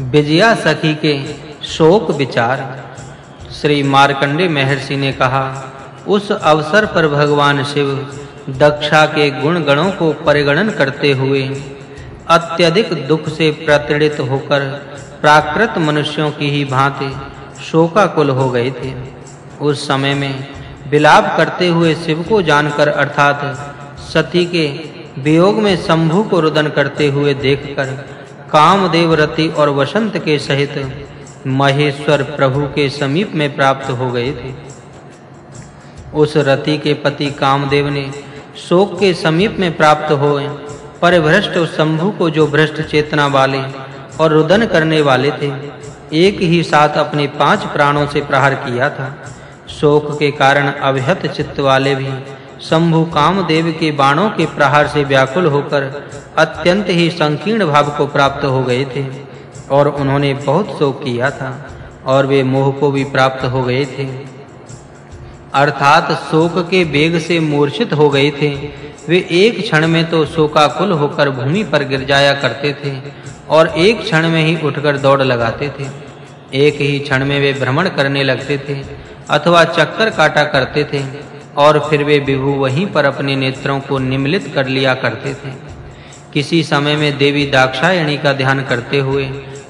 विजया सखी के शोक विचार। श्री मार्कंडे महर्षि ने कहा, उस अवसर पर भगवान शिव दक्षा के गुण गणों को परिगणन करते हुए अत्यधिक दुख से प्रतड़ित होकर प्राकृत मनुष्यों की ही भांति शोकाकुल हो गए थे। उस समय में विलाप करते हुए शिव को जानकर अर्थात सती के वियोग में शंभु को रुदन करते हुए देखकर कामदेव रति और वसंत के सहित महेश्वर प्रभु के समीप में प्राप्त हो गए थे। उस रति के पति कामदेव ने शोक के समीप में प्राप्त हुए, परिभ्रष्ट शंभु को जो भ्रष्ट चेतना वाले और रुदन करने वाले थे, एक ही साथ अपने पाँच प्राणों से प्रहार किया था। शोक के कारण अभ्यत चित्त वाले भी शंभु कामदेव के बाणों के प्रहार से व्याकुल होकर अत्यंत ही संकीर्ण भाव को प्राप्त हो गए थे और उन्होंने बहुत शोक किया था और वे मोह को भी प्राप्त हो गए थे। अर्थात शोक के वेग से मूर्छित हो गए थे। वे एक क्षण में तो शोकाकुल होकर भूमि पर गिर जाया करते थे और एक क्षण में ही उठकर दौड़ लगाते थे। एक ही क्षण में वे भ्रमण करने लगते थे अथवा चक्कर काटा करते थे। और फिर वे विभु वहीं पर अपने नेत्रों को निमिलित कर लिया करते थे। किसी समय में देवी दाक्षायणी का ध्यान करते हुए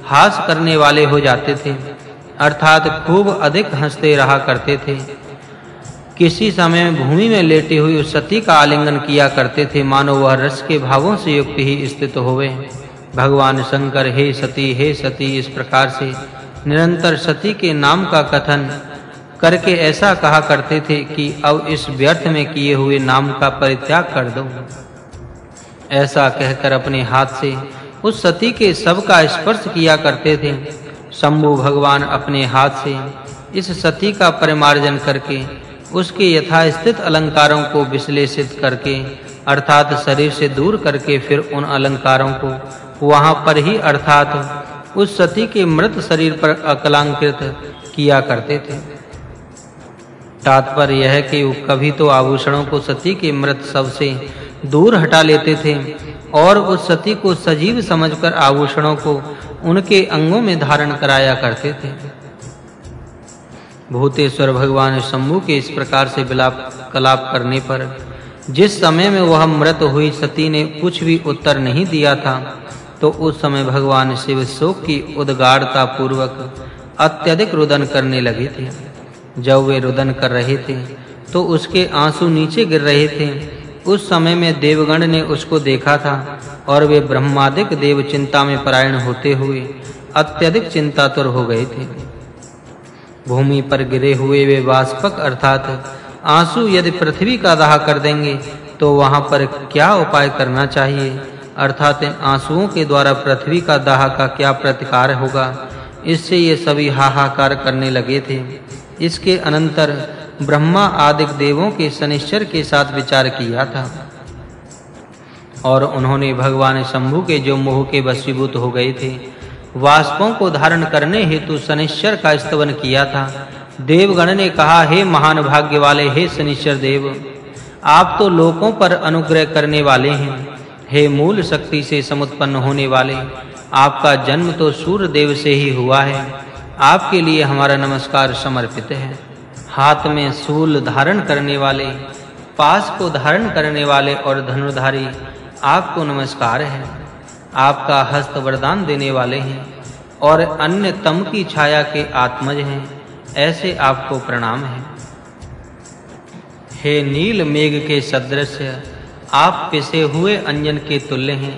हास करने वाले हो जाते थे, अर्थात खूब अधिक हँसते रहा करते थे। किसी समय भूमि में लेटे हुए उस सती का आलिंगन किया करते थे, मानो वह रस के भावों से युक्त ही स्थित होवे। भगवान शंकर, हे सती हे सती, इस प्रकार से निरंतर सती के नाम का कथन करके ऐसा कहा करते थे कि अब इस व्यर्थ में किए हुए नाम का परित्याग कर दो। ऐसा कहकर अपने हाथ से उस सती के सब का स्पर्श किया करते थे। शंभु भगवान अपने हाथ से इस सती का परिमार्जन करके उसके यथास्थित अलंकारों को विश्लेषित करके, अर्थात शरीर से दूर करके फिर उन अलंकारों को वहाँ पर ही, अर्थात उस सती के मृत शरीर पर अकलांकृत किया करते थे। तात्पर्य यह है कि कभी तो आभूषणों को सती के मृत शव से दूर हटा लेते थे और उस सती को सजीव समझकर आभूषणों को उनके अंगों में धारण कराया करते थे। भूतेश्वर भगवान शंभु के इस प्रकार से विलाप कलाप करने पर जिस समय में वह मृत हुई सती ने कुछ भी उत्तर नहीं दिया था तो उस समय भगवान शिव शोक की उद्गारता पूर्वक अत्यधिक रुदन करने लगे थे। जब वे रुदन कर रहे थे तो उसके आँसू नीचे गिर रहे थे। उस समय में देवगण ने उसको देखा था और वे ब्रह्मादिक देव चिंता में परायण होते हुए अत्यधिक चिंतातुर हो गए थे। भूमि पर गिरे हुए वे वाष्पक अर्थात आँसू यदि पृथ्वी का दाह कर देंगे तो वहाँ पर क्या उपाय करना चाहिए? अर्थात आंसुओं के द्वारा पृथ्वी का दाह का क्या प्रतिकार होगा? इससे ये सभी हाहाकार करने लगे थे। इसके अनंतर ब्रह्मा आदि देवों के शनिश्चर के साथ विचार किया था। और उन्होंने भगवान शंभु के जो मोह के वशीभूत हो गए थे, वाष्पों को धारण करने हेतु शनिश्चर का स्तवन किया था। देवगण ने कहा, हे महान भाग्य वाले हे शनिश्चर देव, आप तो लोकों पर अनुग्रह करने वाले हैं। हे मूल शक्ति से समुत्पन्न होने वाले, आपका जन्म तो सूर्य देव से ही हुआ है। आपके लिए हमारा नमस्कार समर्पित है। हाथ में शूल धारण करने वाले, पास को धारण करने वाले और धनुर्धारी आपको नमस्कार है। आपका हस्त वरदान देने वाले हैं और अन्य तम की छाया के आत्मज हैं, ऐसे आपको प्रणाम है। हे नील मेघ के सदृश आप पिसे हुए अंजन के तुल्य हैं।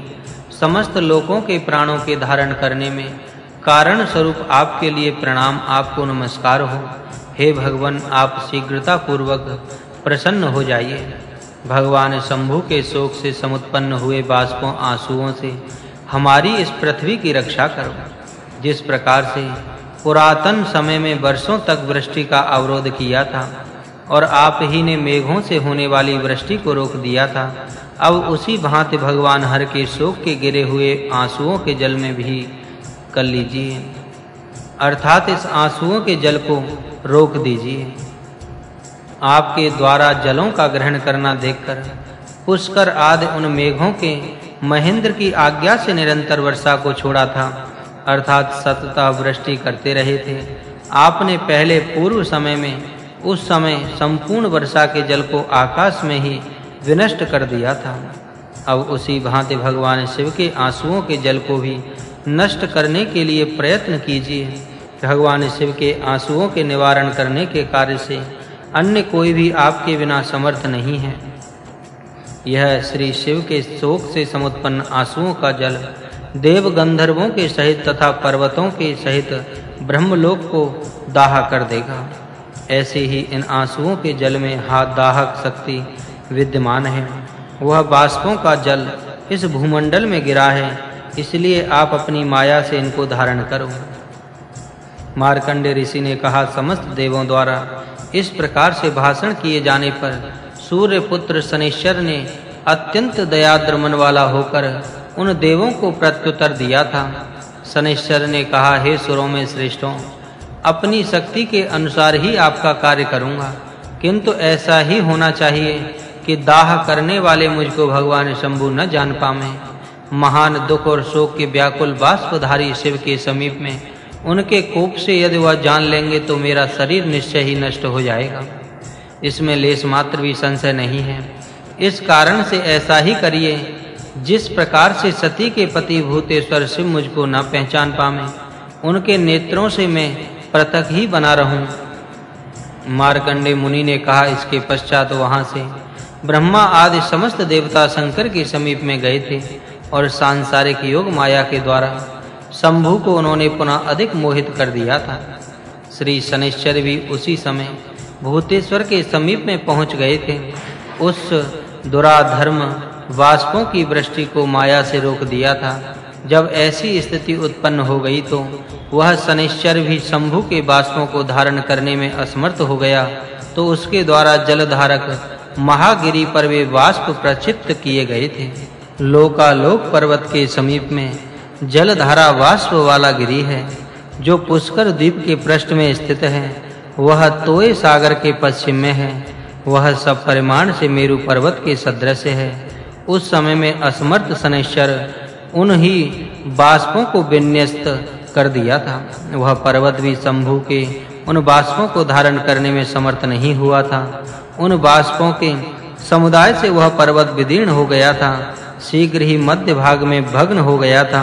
समस्त लोकों के प्राणों के धारण करने में कारण स्वरूप आपके लिए प्रणाम, आपको नमस्कार हो। हे भगवान, आप शीघ्रता पूर्वक प्रसन्न हो जाइए। भगवान शंभु के शोक से समुत्पन्न हुए बाष्पों, आंसुओं से हमारी इस पृथ्वी की रक्षा करो। जिस प्रकार से पुरातन समय में वर्षों तक वृष्टि का अवरोध किया था और आप ही ने मेघों से होने वाली वृष्टि को रोक दिया था, अब उसी भांति भगवान हर के शोक के गिरे हुए आंसुओं के जल में भी कर लीजिए। अर्थात इस आंसुओं के जल को रोक दीजिए। आपके द्वारा जलों का ग्रहण करना देखकर, पुष्कर आदि उन मेघों के महेंद्र की आज्ञा से निरंतर वर्षा को छोड़ा था। अर्थात सतता वृष्टि करते रहे थे। आपने पहले पूर्व समय में, उस समय संपूर्ण वर्षा के जल को आकाश में ही विनष्ट कर दिया था। अब उसी भांति भगवान शिव के आंसुओं के जल को भी नष्ट करने के लिए प्रयत्न कीजिए। भगवान शिव के आंसुओं के निवारण करने के कार्य से अन्य कोई भी आपके बिना समर्थ नहीं है। यह श्री शिव के शोक से समुत्पन्न आंसुओं का जल देव गंधर्वों के सहित तथा पर्वतों के सहित ब्रह्मलोक को दाह कर देगा। ऐसे ही इन आंसुओं के जल में हाथ दाहक शक्ति विद्यमान है। वह बाष्पों का जल इस भूमंडल में गिरा है। इसलिए आप अपनी माया से इनको धारण करो। मार्कंडे ऋषि ने कहा, समस्त देवों द्वारा इस प्रकार से भाषण किए जाने पर सूर्य पुत्र शनेश्वर ने अत्यंत दयाद्र मन वाला होकर उन देवों को प्रत्युत्तर दिया था। शनेश्वर ने कहा, हे सुरों में श्रेष्ठों, अपनी शक्ति के अनुसार ही आपका कार्य करूँगा। किंतु ऐसा ही होना चाहिए कि दाह करने वाले मुझको भगवान शंभु न जान पावे महान दुख और शोक के व्याकुल बाष्पधारी शिव के समीप में, उनके कोप से यदि वह जान लेंगे तो मेरा शरीर निश्चय ही नष्ट हो जाएगा। इसमें लेश मात्र भी संशय नहीं है। इस कारण से ऐसा ही करिए, जिस प्रकार से सती के पति भूतेश्वर शिव मुझको न पहचान पावे उनके नेत्रों से मैं पृथक ही बना रहूँ। मार्कंडे मुनि ने कहा इसके पश्चात वहाँ से ब्रह्मा आदि समस्त देवता शंकर के समीप में गए थे। और सांसारिक योग माया के द्वारा शंभु को उन्होंने पुनः अधिक मोहित कर दिया था। श्री शनिश्चर भी उसी समय भूतेश्वर के समीप में पहुँच गए थे। उस दुराधर्म वाष्पों की वृष्टि को माया से रोक दिया था। जब ऐसी स्थिति उत्पन्न हो गई तो वह शनिश्चर भी शंभु के वाष्पों को धारण करने में असमर्थ हो गया। तो उसके द्वारा जलधारक महागिरी पर वे वाष्प प्रक्षिप्त किए गए थे। लोकालोक पर्वत के समीप में जलधारा वाष्प वाला गिरी है, जो पुष्कर द्वीप के पृष्ठ में स्थित है। वह तोय सागर के पश्चिम में है। वह सब परिमाण से मेरु पर्वत के सदृश है। उस समय में असमर्थ शनेश्वर उन ही बाष्पों को विन्यस्त कर दिया था। वह पर्वत भी शंभु के उन बाष्पों को धारण करने में समर्थ नहीं हुआ था। उन बाष्पों के समुदाय से वह पर्वत विदीर्ण हो गया था। शीघ्र ही मध्य भाग में भग्न हो गया था।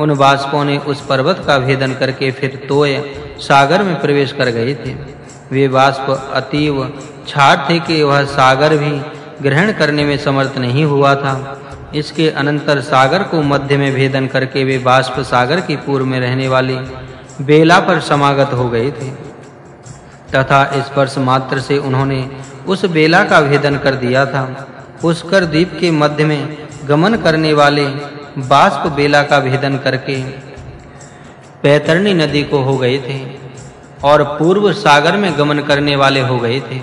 उन बाष्पों ने उस पर्वत का भेदन करके फिर तोय सागर में प्रवेश कर गए थे। वे बाष्प अतीव छाट थे कि वह सागर भी ग्रहण करने में समर्थ नहीं हुआ था। इसके अनंतर सागर को मध्य में भेदन करके वे बाष्प सागर की पूर्व में रहने वाली बेला पर समागत हो गए थे। तथा स्पर्श मात्र से उन्होंने उस बेला का भेदन कर दिया था। पुष्कर द्वीप के मध्य में गमन करने वाले बाष्प बेला का भेदन करके पैतरणी नदी को हो गए थे और पूर्व सागर में गमन करने वाले हो गए थे।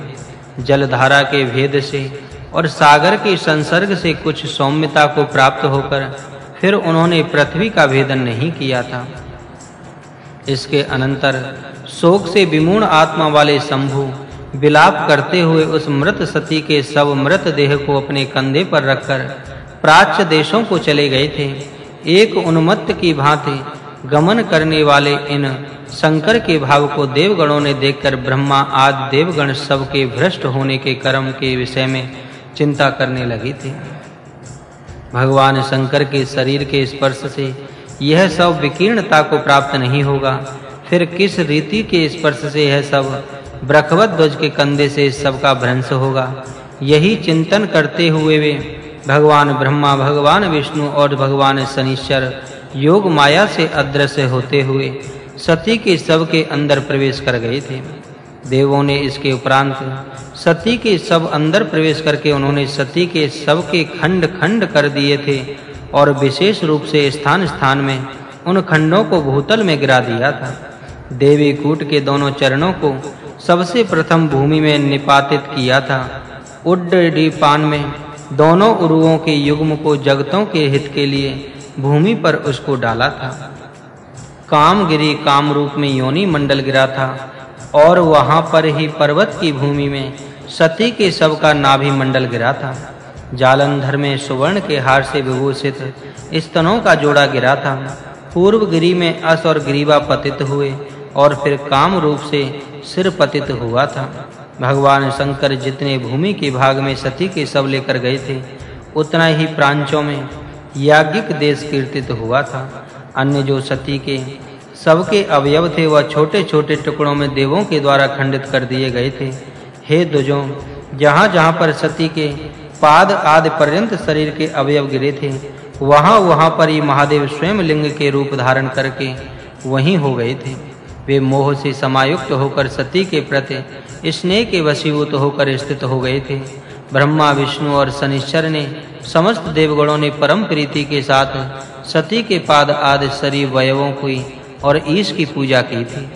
जलधारा के भेद से और सागर के संसर्ग से कुछ सौम्यता को प्राप्त होकर फिर उन्होंने पृथ्वी का भेदन नहीं किया था। इसके अनंतर शोक से विमूण आत्मा वाले शंभु विलाप करते हुए उस मृत सती के सब मृत देह को अपने कंधे पर रखकर प्राच्य देशों को चले गए थे। एक उन्मत्त की भांति गमन करने वाले इन शंकर के भाव को देवगणों ने देखकर ब्रह्मा आदि देवगण सब के भ्रष्ट होने के कर्म के विषय में चिंता करने लगी थी। भगवान शंकर के शरीर के स्पर्श से यह सब विकीर्णता को प्राप्त नहीं होगा। फिर किस रीति के स्पर्श से यह सब ब्रखवत ध्वज के कंधे से सबका भ्रंश होगा? यही चिंतन करते हुए वे भगवान ब्रह्मा, भगवान विष्णु और भगवान शनिश्चर योग माया से अदृश्य होते हुए सती के सब के अंदर प्रवेश कर गए थे। देवों ने इसके उपरांत सती के सब अंदर प्रवेश करके उन्होंने सती के सब के खंड-खंड कर दिए थे और विशेष रूप से स्थान-स्थान में उन खंडों को भूतल में गिरा दिया था। देवी कूट के दोनों चरणों को सबसे प्रथम भूमि में निपातित किया था। उड्डीपान में दोनों उरुओं के युग्म को जगतों के हित के लिए भूमि पर उसको डाला था। कामगिरी काम रूप में योनि मंडल गिरा था और वहाँ पर ही पर्वत की भूमि में सती के सब का नाभि मंडल गिरा था। जालंधर में सुवर्ण के हार से विभूषित स्तनों का जोड़ा गिरा था। पूर्व गिरी में अस और ग्रीवा पतित हुए और फिर काम रूप से सिर पतित हुआ था। भगवान शंकर जितने भूमि के भाग में सती के सब लेकर गए थे, उतना ही प्रांचों में याज्ञिक देश कीर्तित हुआ था। अन्य जो सती के सबके अवयव थे, वह छोटे-छोटे टुकड़ों में देवों के द्वारा खंडित कर दिए गए थे। हे दुजों जहां-जहां पर सती के पाद आदि पर्यंत शरीर के अवयव गिरे थे, वहां-वहां पर ही महादेव स्वयं लिंग के रूप धारण करके वहीं हो गए थे। वे मोह से समायुक्त होकर सती के प्रति, स्नेह के वशीभूत होकर स्थित हो गए थे। ब्रह्मा, विष्णु और शनिश्चर ने समस्त देवगणों ने परम प्रीति के साथ सती के पाद आदि शरीर वयवों की और ईश की पूजा की थी।